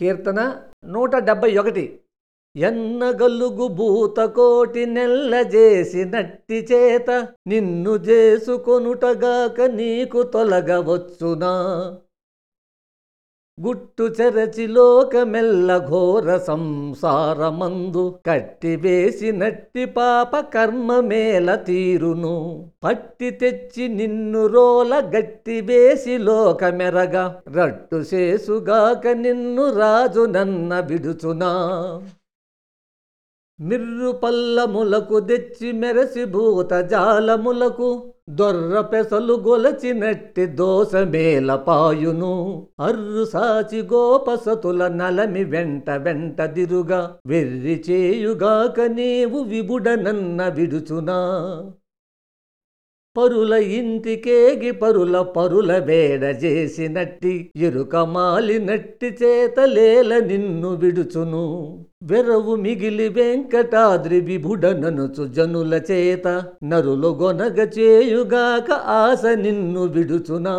కీర్తన నూట డెబ్బై ఒకటి. ఎన్నగలుగు భూతకోటి నెల్ల చేసినట్టి చేత నిన్ను చేసుకొనుటగాక నీకు తొలగవచ్చునా? గుట్టు చెరచి లోకమెల్ల ఘోర సంసారమందు కట్టివేసినట్టి పాప కర్మ మేల తీరును. పట్టి తెచ్చి నిన్ను రోల గట్టి వేసి లోకమెరగా. రట్టు చేసుగాక నిన్ను రాజు నన్న విడుచునా. మిర్రు పల్లములకు తెచ్చి మెరసి భూత జాలములకు దొర్ర పెసలు గొలచినట్టి దోస పాయును. అర్రు సాచి గోపసతుల నలమి వెంట వెంట దిరుగా. వెర్రి చేయుగాక నీవు విబుడనన్న విడుచునా. పరుల ఇంటికేగి పరుల పరుల వేడ చేసినట్టి ఎరుక మాలినట్టి చేతలేల నిన్ను విడుచును. వెరవు మిగిలి వెంకటాద్రి విభుడననుచు జనుల చేత నరులు గొనగ చేయుగాక ఆశ నిన్ను విడుచునా.